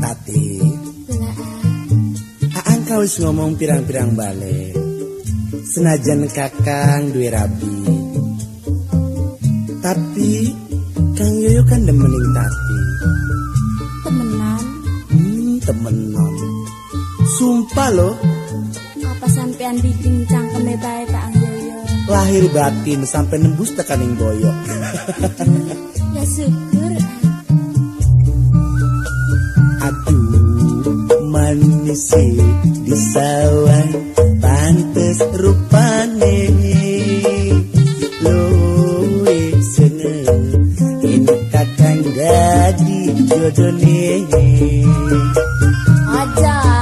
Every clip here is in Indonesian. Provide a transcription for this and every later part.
Tati. Aang kau wis ngomong pirang-pirang balik. Senajan kakang duwe rabi. Tapi Kang Yoyo kan demening Tati. Temenan? Hmm temenan. Sumpah loh apa sampean bikin cangkeme bae tak anggoyo. Lahir batin sampai nembus tekaning boyok. Ya syukur. Aduh manis di sawah pantes rupane. Loe seneng ini kakang dadi jodone Aja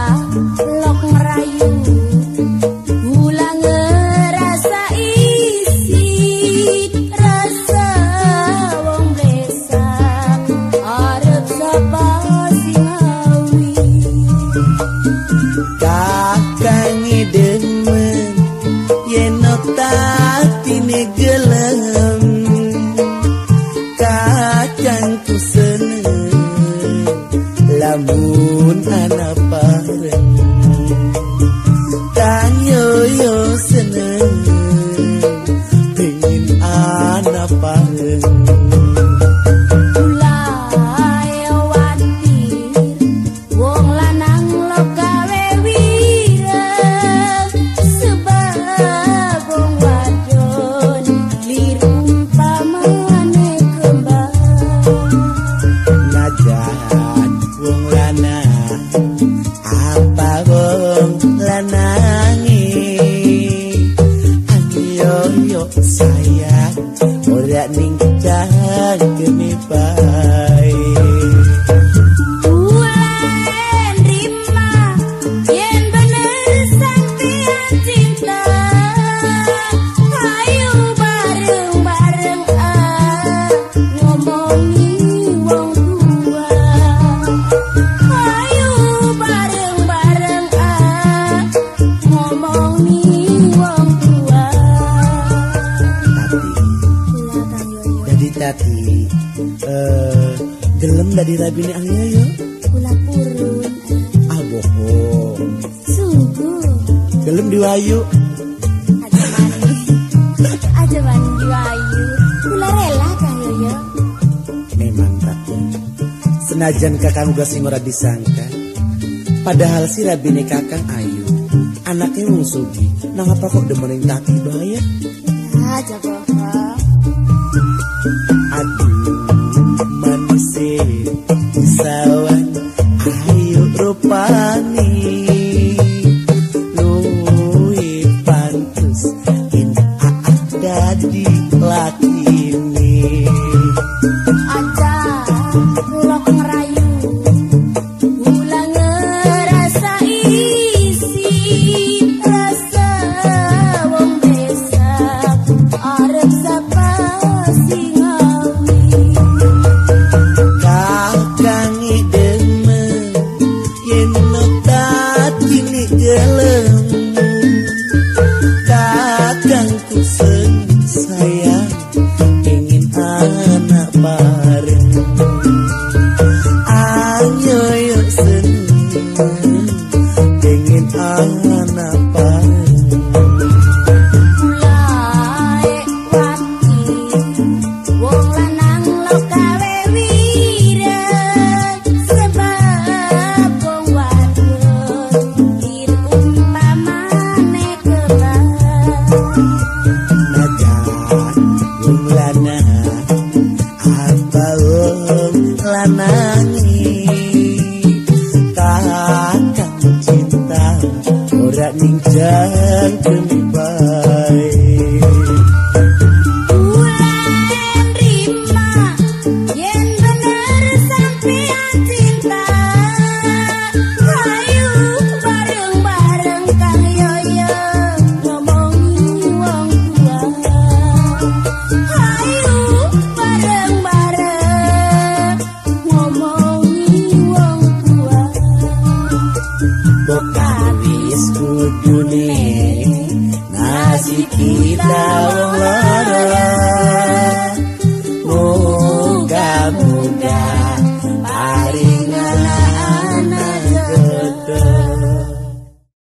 yo seneng pengin anak bareng gelem dari rabine ang yoyo kula purun. Ah bohong sungguh gelem diwayu. Aja mani aja mani diwayu. Kula rela Kang Yoyo memang tapi senajan kakang uga sing ora disangka padahal si rabine kakang ayu anaknya wong sugi. Nang apa kok demening tati bahaya aja kok day. dan kemimpan Dunia nasib kita Allah